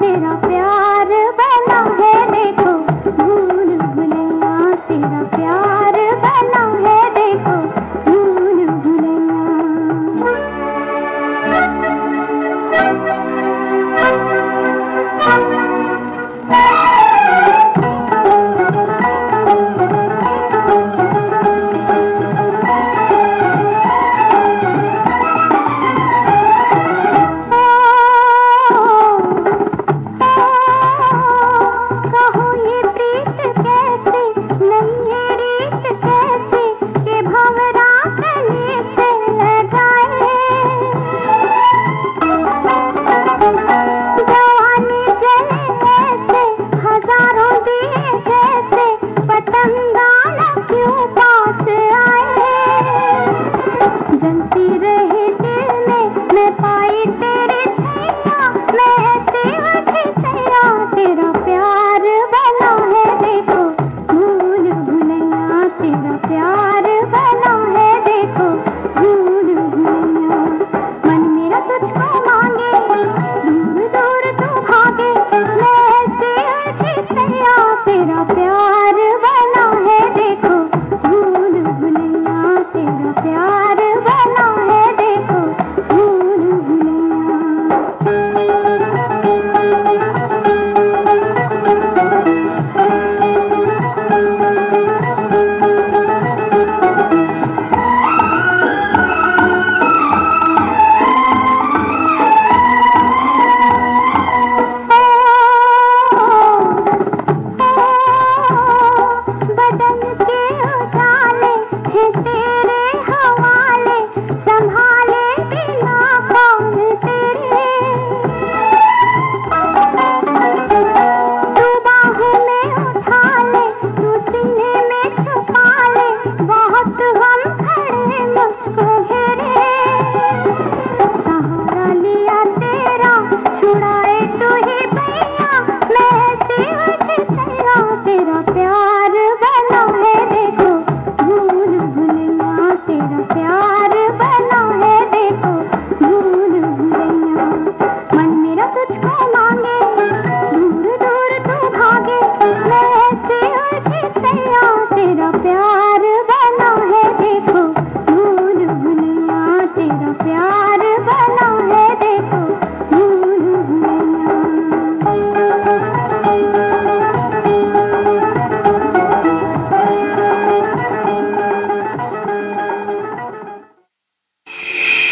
你让。